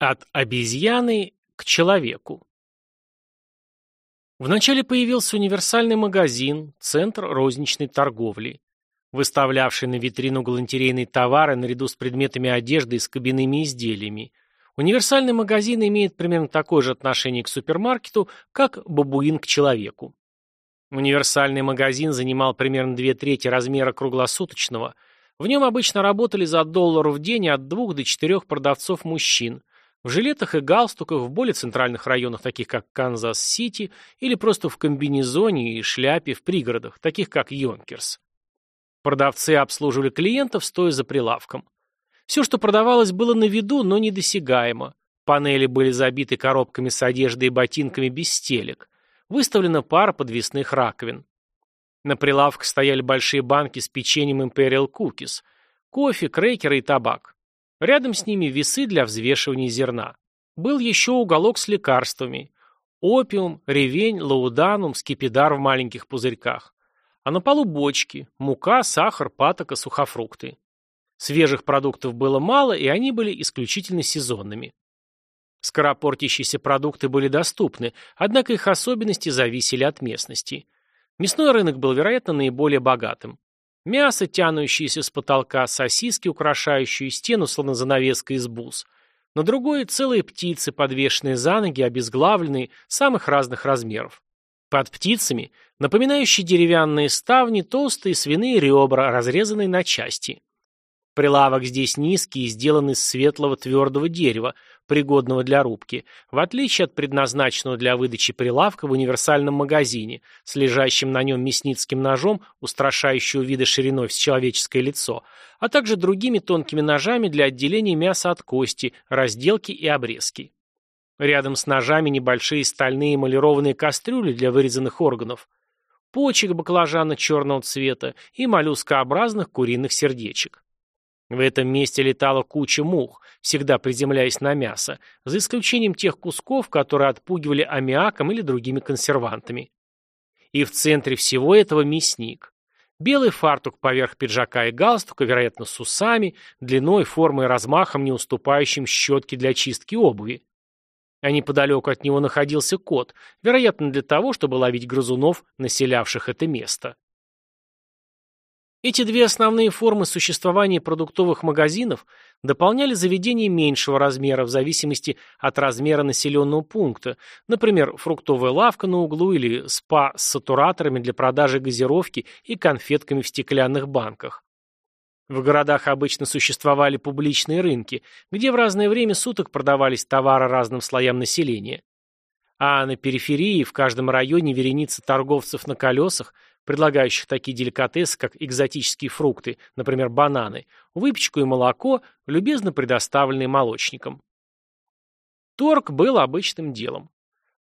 От обезьяны к человеку. Вначале появился универсальный магазин, центр розничной торговли, выставлявший на витрину галантерейные товары наряду с предметами одежды и с кабинными изделиями. Универсальный магазин имеет примерно такое же отношение к супермаркету, как бабуин к человеку. Универсальный магазин занимал примерно две трети размера круглосуточного. В нем обычно работали за доллар в день от двух до четырех продавцов мужчин, в жилетах и галстуках в более центральных районах, таких как Канзас-Сити, или просто в комбинезоне и шляпе в пригородах, таких как Йонкерс. Продавцы обслуживали клиентов, стоя за прилавком. Все, что продавалось, было на виду, но недосягаемо. Панели были забиты коробками с одеждой и ботинками без стелек. Выставлена пара подвесных раковин. На прилавках стояли большие банки с печеньем Imperial Cookies, кофе, крекеры и табак. Рядом с ними весы для взвешивания зерна. Был еще уголок с лекарствами. Опиум, ревень, лауданум, скипидар в маленьких пузырьках. А на полу бочки, мука, сахар, патока, сухофрукты. Свежих продуктов было мало, и они были исключительно сезонными. Скоропортящиеся продукты были доступны, однако их особенности зависели от местности. Мясной рынок был, вероятно, наиболее богатым. Мясо, тянущееся с потолка, сосиски, украшающие стену, словно занавеска из бус. На другой — целые птицы, подвешенные за ноги, обезглавленные, самых разных размеров. Под птицами, напоминающие деревянные ставни, толстые свиные ребра, разрезанные на части. Прилавок здесь низкий и сделан из светлого твердого дерева, пригодного для рубки, в отличие от предназначенного для выдачи прилавка в универсальном магазине, с лежащим на нем мясницким ножом, устрашающего вида шириной в человеческое лицо, а также другими тонкими ножами для отделения мяса от кости, разделки и обрезки. Рядом с ножами небольшие стальные эмалированные кастрюли для вырезанных органов, почек баклажана черного цвета и моллюскообразных куриных сердечек. В этом месте летала куча мух, всегда приземляясь на мясо, за исключением тех кусков, которые отпугивали аммиаком или другими консервантами. И в центре всего этого мясник. Белый фартук поверх пиджака и галстука, вероятно, с усами, длиной, формой и размахом, не уступающим щетке для чистки обуви. А неподалеку от него находился кот, вероятно, для того, чтобы ловить грызунов, населявших это место. Эти две основные формы существования продуктовых магазинов дополняли заведения меньшего размера в зависимости от размера населенного пункта, например, фруктовая лавка на углу или спа с сатураторами для продажи газировки и конфетками в стеклянных банках. В городах обычно существовали публичные рынки, где в разное время суток продавались товары разным слоям населения. А на периферии в каждом районе вереница торговцев на колесах – предлагающих такие деликатесы, как экзотические фрукты, например, бананы, выпечку и молоко, любезно предоставленные молочникам. Торг был обычным делом.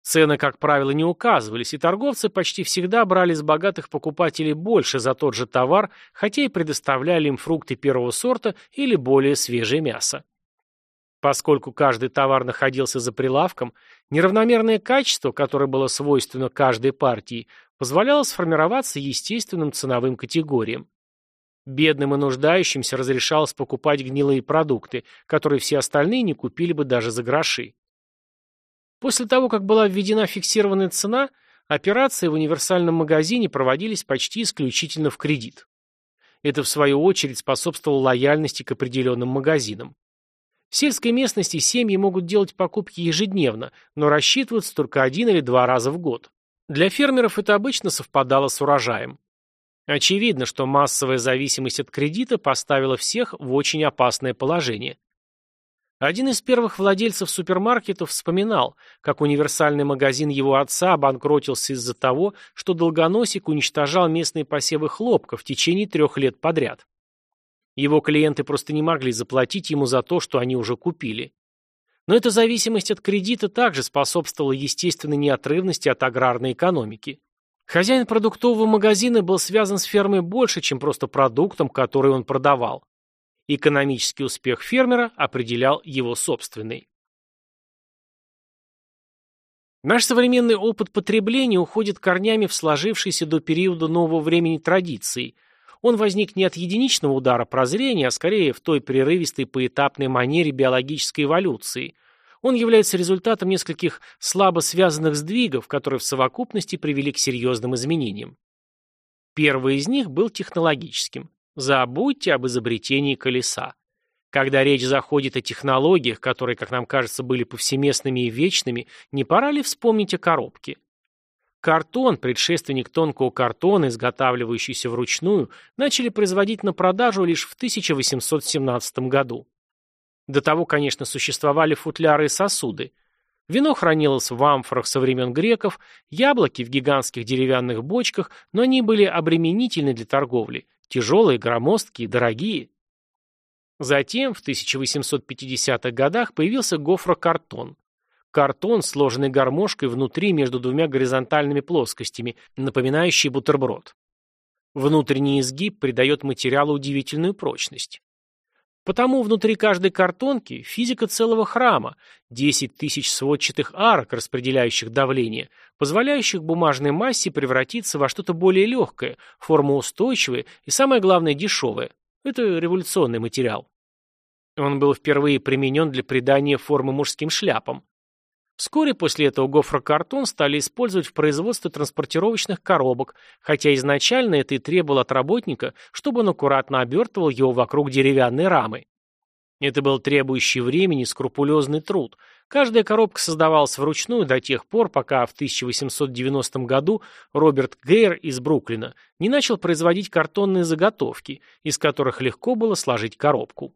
Цены, как правило, не указывались, и торговцы почти всегда брали с богатых покупателей больше за тот же товар, хотя и предоставляли им фрукты первого сорта или более свежее мясо. Поскольку каждый товар находился за прилавком, неравномерное качество, которое было свойственно каждой партии, позволяло сформироваться естественным ценовым категориям. Бедным и нуждающимся разрешалось покупать гнилые продукты, которые все остальные не купили бы даже за гроши. После того, как была введена фиксированная цена, операции в универсальном магазине проводились почти исключительно в кредит. Это, в свою очередь, способствовало лояльности к определенным магазинам. В сельской местности семьи могут делать покупки ежедневно, но рассчитываются только один или два раза в год. Для фермеров это обычно совпадало с урожаем. Очевидно, что массовая зависимость от кредита поставила всех в очень опасное положение. Один из первых владельцев супермаркетов вспоминал, как универсальный магазин его отца обанкротился из-за того, что долгоносик уничтожал местные посевы хлопка в течение трех лет подряд. Его клиенты просто не могли заплатить ему за то, что они уже купили. Но эта зависимость от кредита также способствовала естественной неотрывности от аграрной экономики. Хозяин продуктового магазина был связан с фермой больше, чем просто продуктом, который он продавал. Экономический успех фермера определял его собственный. Наш современный опыт потребления уходит корнями в сложившиеся до периода нового времени традиции – он возник не от единичного удара прозрения, а скорее в той прерывистой поэтапной манере биологической эволюции. Он является результатом нескольких слабо связанных сдвигов, которые в совокупности привели к серьезным изменениям. Первый из них был технологическим. Забудьте об изобретении колеса. Когда речь заходит о технологиях, которые, как нам кажется, были повсеместными и вечными, не пора ли вспомнить о коробке? Картон, предшественник тонкого картона, изготавливающийся вручную, начали производить на продажу лишь в 1817 году. До того, конечно, существовали футляры и сосуды. Вино хранилось в амфорах со времен греков, яблоки в гигантских деревянных бочках, но они были обременительны для торговли, тяжелые, громоздкие, дорогие. Затем, в 1850-х годах, появился гофрокартон. Картон, сложенный гармошкой внутри между двумя горизонтальными плоскостями, напоминающий бутерброд. Внутренний изгиб придает материалу удивительную прочность. Потому внутри каждой картонки физика целого храма, 10 тысяч сводчатых арок, распределяющих давление, позволяющих бумажной массе превратиться во что-то более легкое, формоустойчивое и, самое главное, дешевое. Это революционный материал. Он был впервые применен для придания формы мужским шляпам. Вскоре после этого гофрокартон стали использовать в производстве транспортировочных коробок, хотя изначально это и требовало от работника, чтобы он аккуратно обертывал его вокруг деревянной рамы. Это был требующий времени скрупулезный труд. Каждая коробка создавалась вручную до тех пор, пока в 1890 году Роберт Гейр из Бруклина не начал производить картонные заготовки, из которых легко было сложить коробку.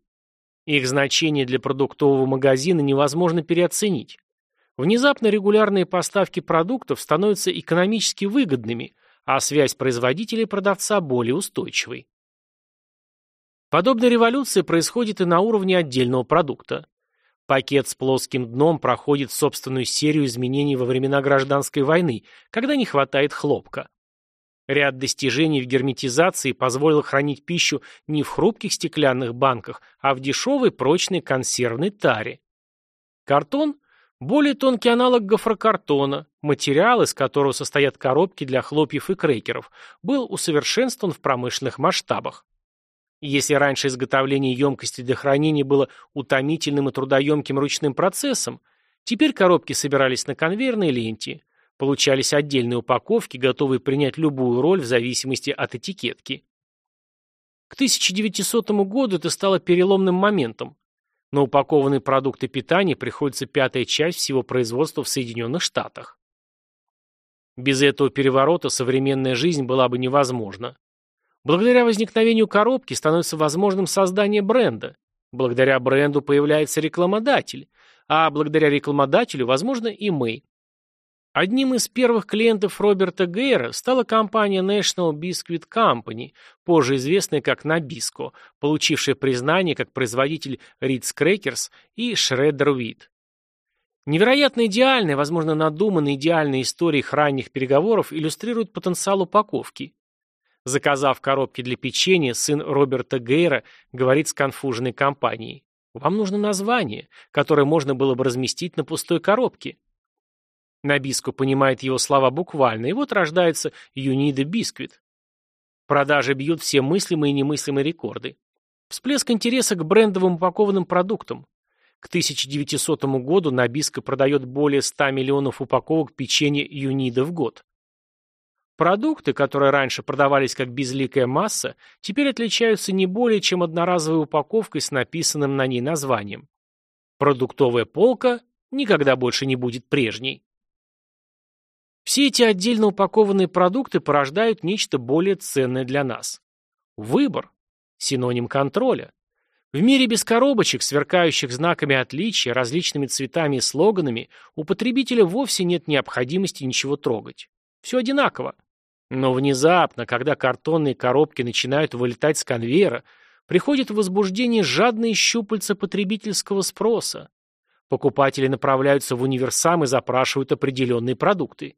Их значение для продуктового магазина невозможно переоценить. Внезапно регулярные поставки продуктов становятся экономически выгодными, а связь производителя и продавца более устойчивой. Подобная революция происходит и на уровне отдельного продукта. Пакет с плоским дном проходит собственную серию изменений во времена гражданской войны, когда не хватает хлопка. Ряд достижений в герметизации позволил хранить пищу не в хрупких стеклянных банках, а в дешевой прочной консервной таре. Картон более тонкий аналог гофрокартона, материал, из которого состоят коробки для хлопьев и крекеров, был усовершенствован в промышленных масштабах. Если раньше изготовление емкости для хранения было утомительным и трудоемким ручным процессом, теперь коробки собирались на конвейерной ленте, получались отдельные упаковки, готовые принять любую роль в зависимости от этикетки. К 1900 году это стало переломным моментом. На упакованные продукты питания приходится пятая часть всего производства в Соединенных Штатах. Без этого переворота современная жизнь была бы невозможна. Благодаря возникновению коробки становится возможным создание бренда. Благодаря бренду появляется рекламодатель, а благодаря рекламодателю, возможно, и мы. Одним из первых клиентов Роберта Гейра стала компания National Biscuit Company, позже известная как Nabisco, получившая признание как производитель Ritz Crackers и Shredder Wheat. Невероятно идеальная, возможно, надуманная идеальная история их ранних переговоров иллюстрирует потенциал упаковки. Заказав коробки для печенья, сын Роберта Гейра говорит с конфуженной компанией. «Вам нужно название, которое можно было бы разместить на пустой коробке». Набиско понимает его слова буквально, и вот рождается Юнида Бисквит. Продажи бьют все мыслимые и немыслимые рекорды. Всплеск интереса к брендовым упакованным продуктам. К 1900 году Набиско продает более 100 миллионов упаковок печенья Юнида в год. Продукты, которые раньше продавались как безликая масса, теперь отличаются не более чем одноразовой упаковкой с написанным на ней названием. Продуктовая полка никогда больше не будет прежней. Все эти отдельно упакованные продукты порождают нечто более ценное для нас. Выбор – синоним контроля. В мире без коробочек, сверкающих знаками отличия, различными цветами и слоганами, у потребителя вовсе нет необходимости ничего трогать. Все одинаково. Но внезапно, когда картонные коробки начинают вылетать с конвейера, приходит в возбуждение жадные щупальца потребительского спроса. Покупатели направляются в универсам и запрашивают определенные продукты.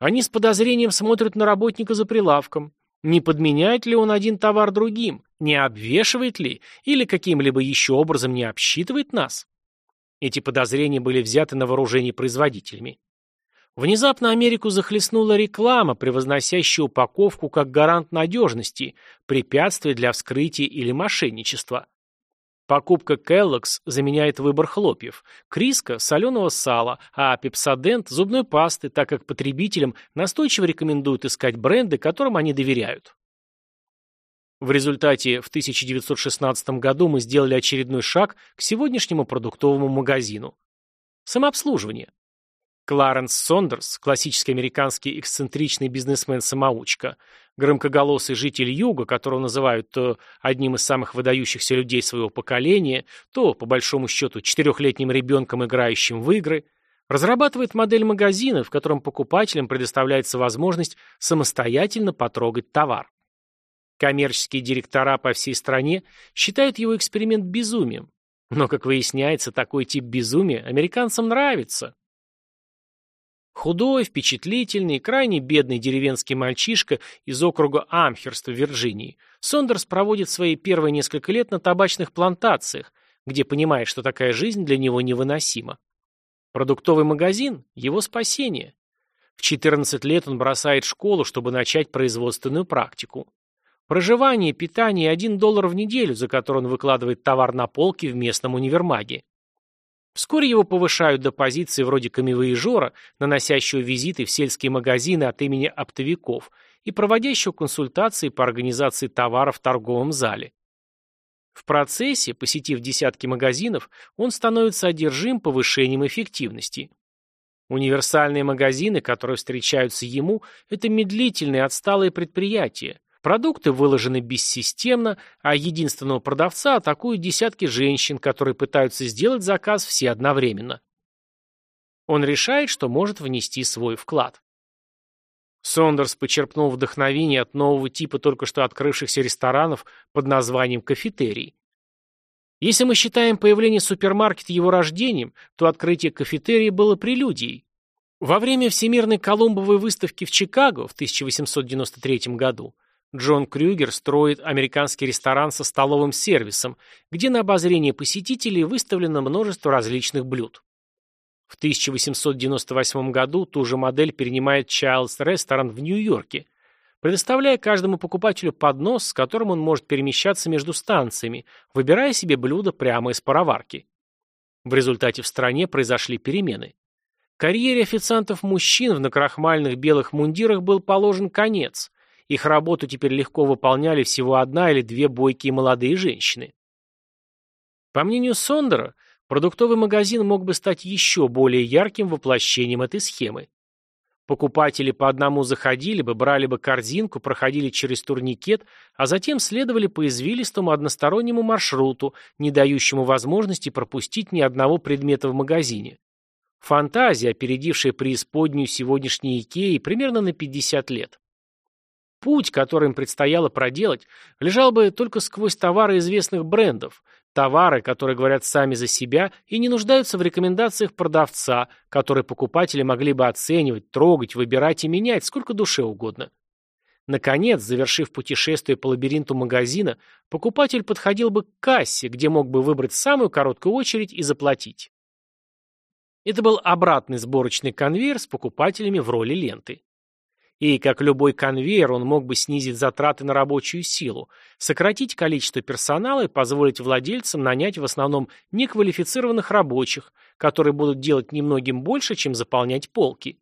Они с подозрением смотрят на работника за прилавком. Не подменяет ли он один товар другим? Не обвешивает ли? Или каким-либо еще образом не обсчитывает нас? Эти подозрения были взяты на вооружение производителями. Внезапно Америку захлестнула реклама, превозносящая упаковку как гарант надежности, препятствие для вскрытия или мошенничества. Покупка Kellogg's заменяет выбор хлопьев, Криска – соленого сала, а Пепсодент – зубной пасты, так как потребителям настойчиво рекомендуют искать бренды, которым они доверяют. В результате в 1916 году мы сделали очередной шаг к сегодняшнему продуктовому магазину. Самообслуживание. Кларенс Сондерс, классический американский эксцентричный бизнесмен-самоучка, громкоголосый житель Юга, которого называют то одним из самых выдающихся людей своего поколения, то, по большому счету, четырехлетним ребенком, играющим в игры, разрабатывает модель магазина, в котором покупателям предоставляется возможность самостоятельно потрогать товар. Коммерческие директора по всей стране считают его эксперимент безумием. Но, как выясняется, такой тип безумия американцам нравится. Худой, впечатлительный, крайне бедный деревенский мальчишка из округа Амхерст в Вирджинии, Сондерс проводит свои первые несколько лет на табачных плантациях, где понимает, что такая жизнь для него невыносима. Продуктовый магазин – его спасение. В 14 лет он бросает школу, чтобы начать производственную практику. Проживание, питание и 1 доллар в неделю, за который он выкладывает товар на полки в местном универмаге. Вскоре его повышают до позиции вроде камевоежора, наносящего визиты в сельские магазины от имени оптовиков и проводящего консультации по организации товаров в торговом зале. В процессе, посетив десятки магазинов, он становится одержим повышением эффективности. Универсальные магазины, которые встречаются ему, это медлительные отсталые предприятия, Продукты выложены бессистемно, а единственного продавца атакуют десятки женщин, которые пытаются сделать заказ все одновременно. Он решает, что может внести свой вклад. Сондерс почерпнул вдохновение от нового типа только что открывшихся ресторанов под названием «кафетерий». Если мы считаем появление супермаркета его рождением, то открытие кафетерия было прелюдией. Во время Всемирной Колумбовой выставки в Чикаго в 1893 году Джон Крюгер строит американский ресторан со столовым сервисом, где на обозрение посетителей выставлено множество различных блюд. В 1898 году ту же модель перенимает Child's Restaurant в Нью-Йорке, предоставляя каждому покупателю поднос, с которым он может перемещаться между станциями, выбирая себе блюдо прямо из пароварки. В результате в стране произошли перемены. Карьере официантов-мужчин в накрахмальных белых мундирах был положен конец, их работу теперь легко выполняли всего одна или две бойкие молодые женщины. По мнению Сондера, продуктовый магазин мог бы стать еще более ярким воплощением этой схемы. Покупатели по одному заходили бы, брали бы корзинку, проходили через турникет, а затем следовали по извилистому одностороннему маршруту, не дающему возможности пропустить ни одного предмета в магазине. Фантазия, опередившая преисподнюю сегодняшней Икеи примерно на 50 лет. Путь, который им предстояло проделать, лежал бы только сквозь товары известных брендов, товары, которые говорят сами за себя и не нуждаются в рекомендациях продавца, которые покупатели могли бы оценивать, трогать, выбирать и менять сколько душе угодно. Наконец, завершив путешествие по лабиринту магазина, покупатель подходил бы к кассе, где мог бы выбрать самую короткую очередь и заплатить. Это был обратный сборочный конвейер с покупателями в роли ленты. И, как любой конвейер, он мог бы снизить затраты на рабочую силу, сократить количество персонала и позволить владельцам нанять в основном неквалифицированных рабочих, которые будут делать немногим больше, чем заполнять полки.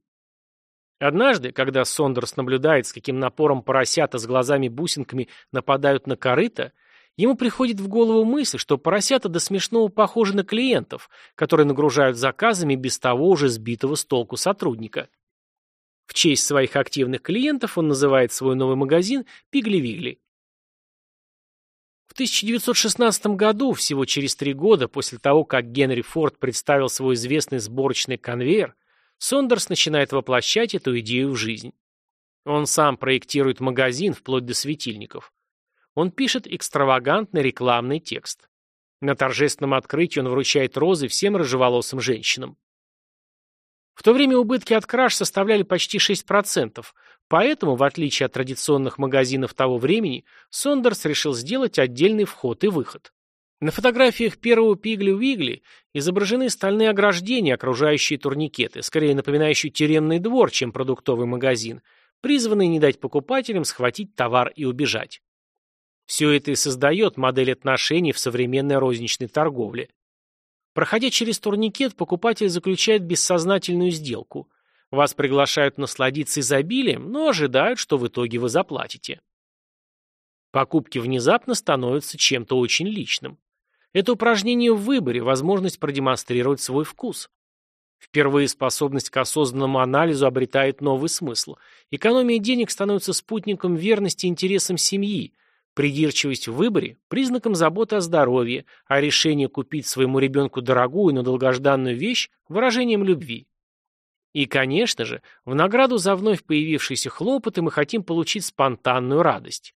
Однажды, когда Сондерс наблюдает, с каким напором поросята с глазами-бусинками нападают на корыто, ему приходит в голову мысль, что поросята до смешного похожи на клиентов, которые нагружают заказами без того уже сбитого с толку сотрудника. В честь своих активных клиентов он называет свой новый магазин «Пигли-Вигли». В 1916 году, всего через три года после того, как Генри Форд представил свой известный сборочный конвейер, Сондерс начинает воплощать эту идею в жизнь. Он сам проектирует магазин вплоть до светильников. Он пишет экстравагантный рекламный текст. На торжественном открытии он вручает розы всем рыжеволосым женщинам. В то время убытки от краж составляли почти 6%, поэтому, в отличие от традиционных магазинов того времени, Сондерс решил сделать отдельный вход и выход. На фотографиях первого Пигли-Уигли изображены стальные ограждения, окружающие турникеты, скорее напоминающие тюремный двор, чем продуктовый магазин, призванные не дать покупателям схватить товар и убежать. Все это и создает модель отношений в современной розничной торговле. Проходя через турникет, покупатель заключает бессознательную сделку. Вас приглашают насладиться изобилием, но ожидают, что в итоге вы заплатите. Покупки внезапно становятся чем-то очень личным. Это упражнение в выборе, возможность продемонстрировать свой вкус. Впервые способность к осознанному анализу обретает новый смысл. Экономия денег становится спутником верности интересам семьи, придирчивость в выборе – признаком заботы о здоровье, а решение купить своему ребенку дорогую, но долгожданную вещь – выражением любви. И, конечно же, в награду за вновь появившиеся хлопоты мы хотим получить спонтанную радость.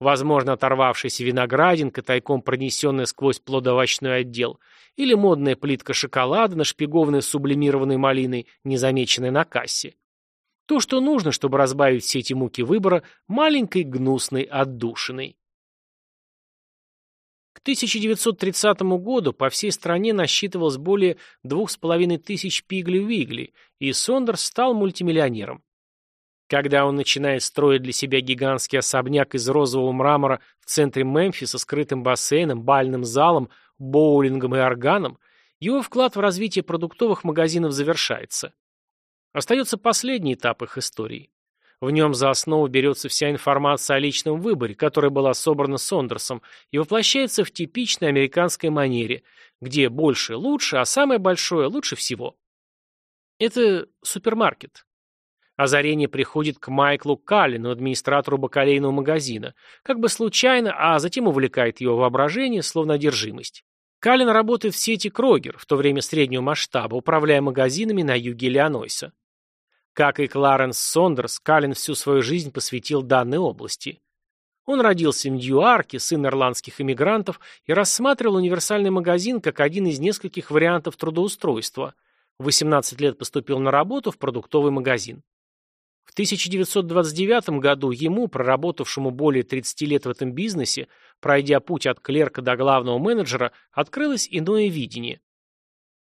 Возможно, оторвавшаяся виноградинка, тайком пронесенная сквозь плодовочной отдел, или модная плитка шоколада, нашпигованная сублимированной малиной, незамеченная на кассе. То, что нужно, чтобы разбавить все эти муки выбора маленькой гнусной отдушиной. К 1930 году по всей стране насчитывалось более двух с половиной тысяч пигли-вигли, и Сондерс стал мультимиллионером. Когда он начинает строить для себя гигантский особняк из розового мрамора в центре Мемфиса с скрытым бассейном, бальным залом, боулингом и органом, его вклад в развитие продуктовых магазинов завершается. Остается последний этап их истории. В нем за основу берется вся информация о личном выборе, которая была собрана Сондерсом, и воплощается в типичной американской манере, где больше лучше, а самое большое лучше всего. Это супермаркет. Озарение приходит к Майклу Каллину, администратору бакалейного магазина, как бы случайно, а затем увлекает его воображение, словно одержимость. Каллин работает в сети Крогер, в то время среднего масштаба, управляя магазинами на юге Иллинойса. Как и Кларенс Сондерс, Каллин всю свою жизнь посвятил данной области. Он родился в Ньюарке, сын ирландских иммигрантов, и рассматривал универсальный магазин как один из нескольких вариантов трудоустройства. В 18 лет поступил на работу в продуктовый магазин. В 1929 году ему, проработавшему более 30 лет в этом бизнесе, пройдя путь от клерка до главного менеджера, открылось иное видение.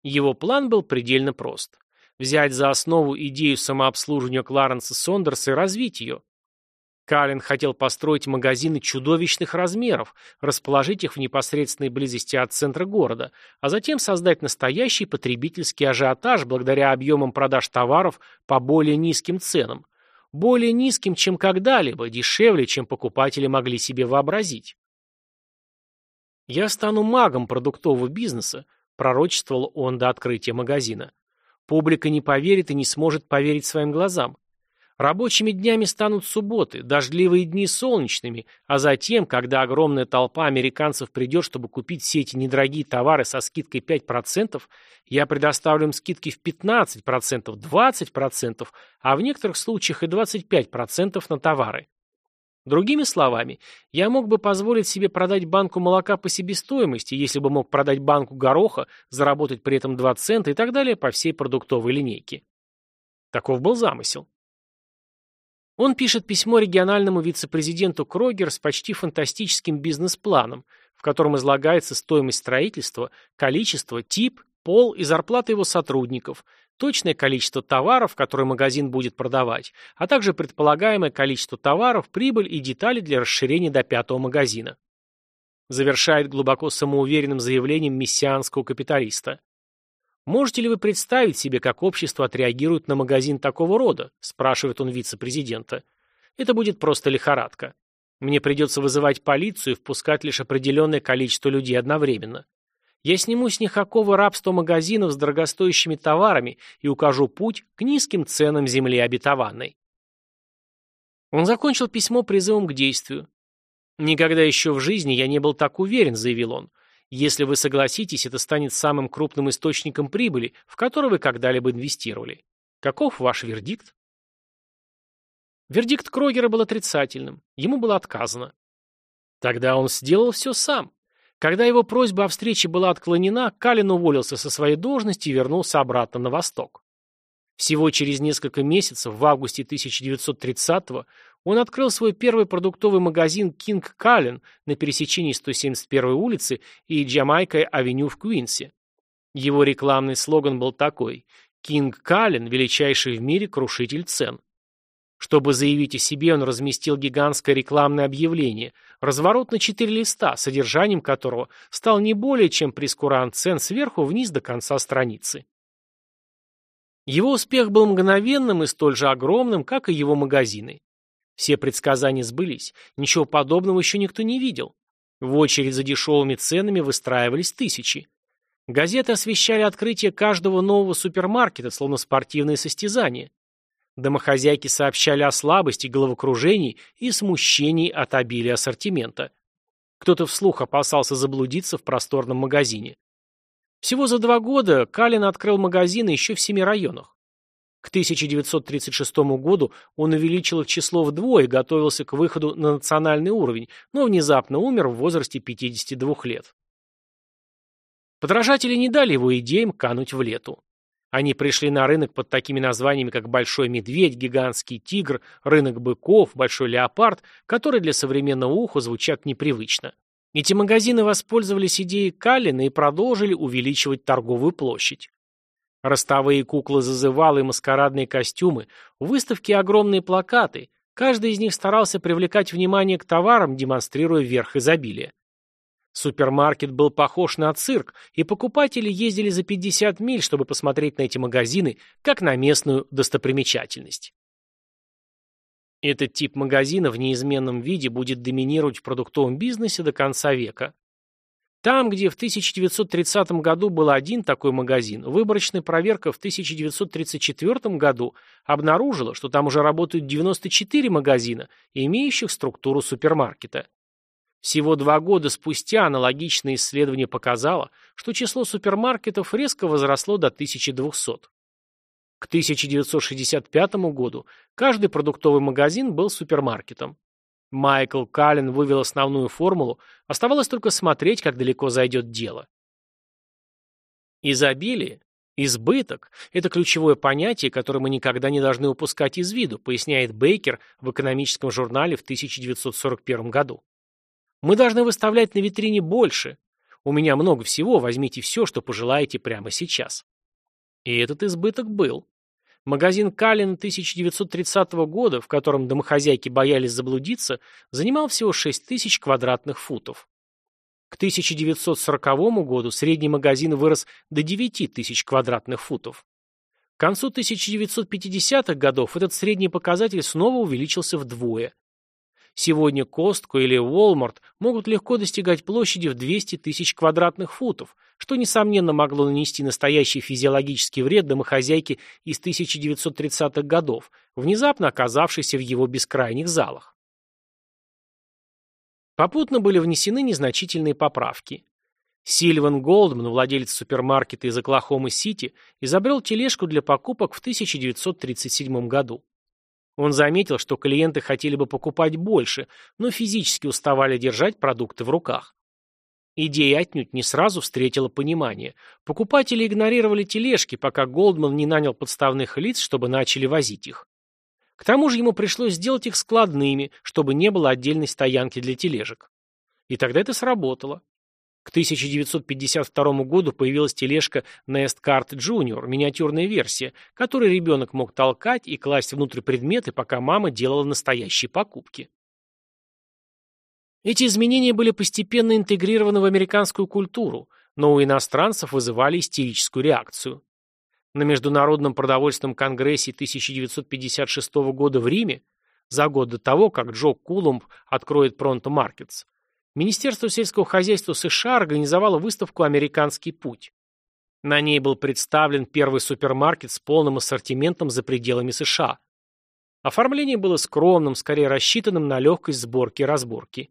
Его план был предельно прост. Взять за основу идею самообслуживания Кларенса Сондерса и развить ее. Каллен хотел построить магазины чудовищных размеров, расположить их в непосредственной близости от центра города, а затем создать настоящий потребительский ажиотаж благодаря объемам продаж товаров по более низким ценам. Более низким, чем когда-либо, дешевле, чем покупатели могли себе вообразить. «Я стану магом продуктового бизнеса», – пророчествовал он до открытия магазина. «Публика не поверит и не сможет поверить своим глазам. Рабочими днями станут субботы, дождливые дни солнечными, а затем, когда огромная толпа американцев придет, чтобы купить все эти недорогие товары со скидкой 5%, я предоставлю им скидки в 15%, 20%, а в некоторых случаях и 25% на товары. Другими словами, я мог бы позволить себе продать банку молока по себестоимости, если бы мог продать банку гороха, заработать при этом 2 цента и так далее по всей продуктовой линейке. Таков был замысел. Он пишет письмо региональному вице-президенту Крогер с почти фантастическим бизнес-планом, в котором излагается стоимость строительства, количество, тип, пол и зарплата его сотрудников, точное количество товаров, которые магазин будет продавать, а также предполагаемое количество товаров, прибыль и детали для расширения до пятого магазина. Завершает глубоко самоуверенным заявлением мессианского капиталиста. «Можете ли вы представить себе, как общество отреагирует на магазин такого рода?» – спрашивает он вице-президента. «Это будет просто лихорадка. Мне придется вызывать полицию и впускать лишь определенное количество людей одновременно. Я сниму с них оковы рабства магазинов с дорогостоящими товарами и укажу путь к низким ценам земли обетованной». Он закончил письмо призывом к действию. «Никогда еще в жизни я не был так уверен», – заявил он. Если вы согласитесь, это станет самым крупным источником прибыли, в который вы когда-либо инвестировали. Каков ваш вердикт? Вердикт Крогера был отрицательным. Ему было отказано. Тогда он сделал все сам. Когда его просьба о встрече была отклонена, Калин уволился со своей должности и вернулся обратно на восток. Всего через несколько месяцев, в августе 1930-го, он открыл свой первый продуктовый магазин King Cullen на пересечении 171-й улицы и Джамайка-авеню в Куинсе. Его рекламный слоган был такой «King Cullen – величайший в мире крушитель цен». Чтобы заявить о себе, он разместил гигантское рекламное объявление, разворот на четыре листа, содержанием которого стал не более чем прескурант цен сверху вниз до конца страницы. Его успех был мгновенным и столь же огромным, как и его магазины. Все предсказания сбылись, ничего подобного еще никто не видел. В очередь за дешевыми ценами выстраивались тысячи. Газеты освещали открытие каждого нового супермаркета, словно спортивные состязания. Домохозяйки сообщали о слабости, головокружении и смущении от обилия ассортимента. Кто-то вслух опасался заблудиться в просторном магазине. Всего за два года Калин открыл магазины еще в семи районах. К 1936 году он увеличил их число вдвое и готовился к выходу на национальный уровень, но внезапно умер в возрасте 52 лет. Подражатели не дали его идеям кануть в лету. Они пришли на рынок под такими названиями, как «Большой медведь», «Гигантский тигр», «Рынок быков», «Большой леопард», которые для современного уха звучат непривычно. Эти магазины воспользовались идеей Каллина и продолжили увеличивать торговую площадь. Ростовые куклы-зазывалы и маскарадные костюмы, выставки огромные плакаты. Каждый из них старался привлекать внимание к товарам, демонстрируя верх изобилия. Супермаркет был похож на цирк, и покупатели ездили за 50 миль, чтобы посмотреть на эти магазины, как на местную достопримечательность. Этот тип магазина в неизменном виде будет доминировать в продуктовом бизнесе до конца века. Там, где в 1930 году был один такой магазин, выборочная проверка в 1934 году обнаружила, что там уже работают 94 магазина, имеющих структуру супермаркета. Всего два года спустя аналогичное исследование показало, что число супермаркетов резко возросло до 1200. К 1965 году каждый продуктовый магазин был супермаркетом. Майкл Каллен вывел основную формулу, оставалось только смотреть, как далеко зайдет дело. Изобилие, избыток – это ключевое понятие, которое мы никогда не должны упускать из виду, поясняет Бейкер в экономическом журнале в 1941 году. Мы должны выставлять на витрине больше. У меня много всего, возьмите все, что пожелаете прямо сейчас. И этот избыток был. Магазин Каллина 1930 года, в котором домохозяйки боялись заблудиться, занимал всего 6 тысяч квадратных футов. К 1940 году средний магазин вырос до 9 тысяч квадратных футов. К концу 1950-х годов этот средний показатель снова увеличился вдвое. Сегодня Костко или Walmart могут легко достигать площади в 200 тысяч квадратных футов, что, несомненно, могло нанести настоящий физиологический вред домохозяйке из 1930-х годов, внезапно оказавшейся в его бескрайних залах. Попутно были внесены незначительные поправки. Сильван Голдман, владелец супермаркета из Оклахомы-Сити, изобрел тележку для покупок в 1937 году. Он заметил, что клиенты хотели бы покупать больше, но физически уставали держать продукты в руках. Идея отнюдь не сразу встретила понимание. Покупатели игнорировали тележки, пока Голдман не нанял подставных лиц, чтобы начали возить их. К тому же ему пришлось сделать их складными, чтобы не было отдельной стоянки для тележек. И тогда это сработало. К 1952 году появилась тележка Nest Cart Junior, миниатюрная версия, которой ребенок мог толкать и класть внутрь предметы, пока мама делала настоящие покупки. Эти изменения были постепенно интегрированы в американскую культуру, но у иностранцев вызывали истерическую реакцию. На Международном продовольственном конгрессе 1956 года в Риме, за год до того, как Джо Кулумб откроет Pronto Markets, Министерство сельского хозяйства США организовало выставку «Американский путь». На ней был представлен первый супермаркет с полным ассортиментом за пределами США. Оформление было скромным, скорее рассчитанным на легкость сборки и разборки.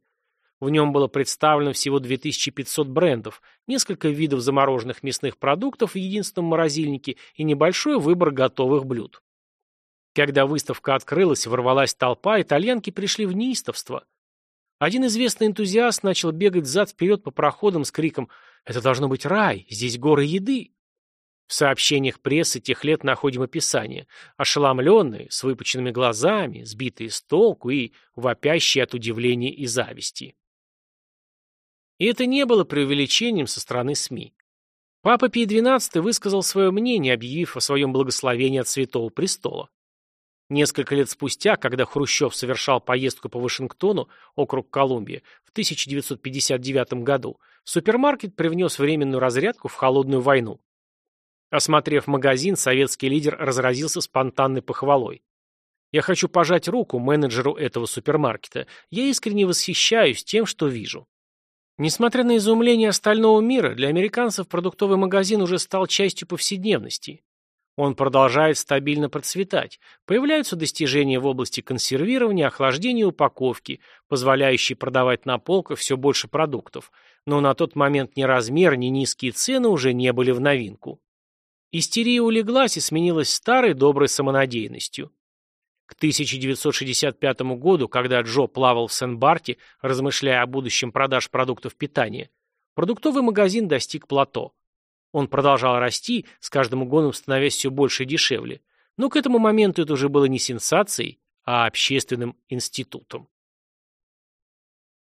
В нем было представлено всего 2500 брендов, несколько видов замороженных мясных продуктов в единственном морозильнике и небольшой выбор готовых блюд. Когда выставка открылась, ворвалась толпа, итальянки пришли в неистовство – один известный энтузиаст начал бегать взад-вперед по проходам с криком «Это должно быть рай! Здесь горы еды!» В сообщениях прессы тех лет находим описание. Ошеломленные, с выпученными глазами, сбитые с толку и вопящие от удивления и зависти. И это не было преувеличением со стороны СМИ. Папа Пий XII высказал свое мнение, объявив о своем благословении от Святого Престола. Несколько лет спустя, когда Хрущев совершал поездку по Вашингтону, округ Колумбия, в 1959 году, супермаркет привнес временную разрядку в холодную войну. Осмотрев магазин, советский лидер разразился спонтанной похвалой. «Я хочу пожать руку менеджеру этого супермаркета. Я искренне восхищаюсь тем, что вижу». Несмотря на изумление остального мира, для американцев продуктовый магазин уже стал частью повседневности. Он продолжает стабильно процветать. Появляются достижения в области консервирования, охлаждения и упаковки, позволяющие продавать на полках все больше продуктов. Но на тот момент ни размер, ни низкие цены уже не были в новинку. Истерия улеглась и сменилась старой доброй самонадеянностью. К 1965 году, когда Джо плавал в Сен-Барте, размышляя о будущем продаж продуктов питания, продуктовый магазин достиг плато. Он продолжал расти, с каждым годом становясь все больше и дешевле. Но к этому моменту это уже было не сенсацией, а общественным институтом.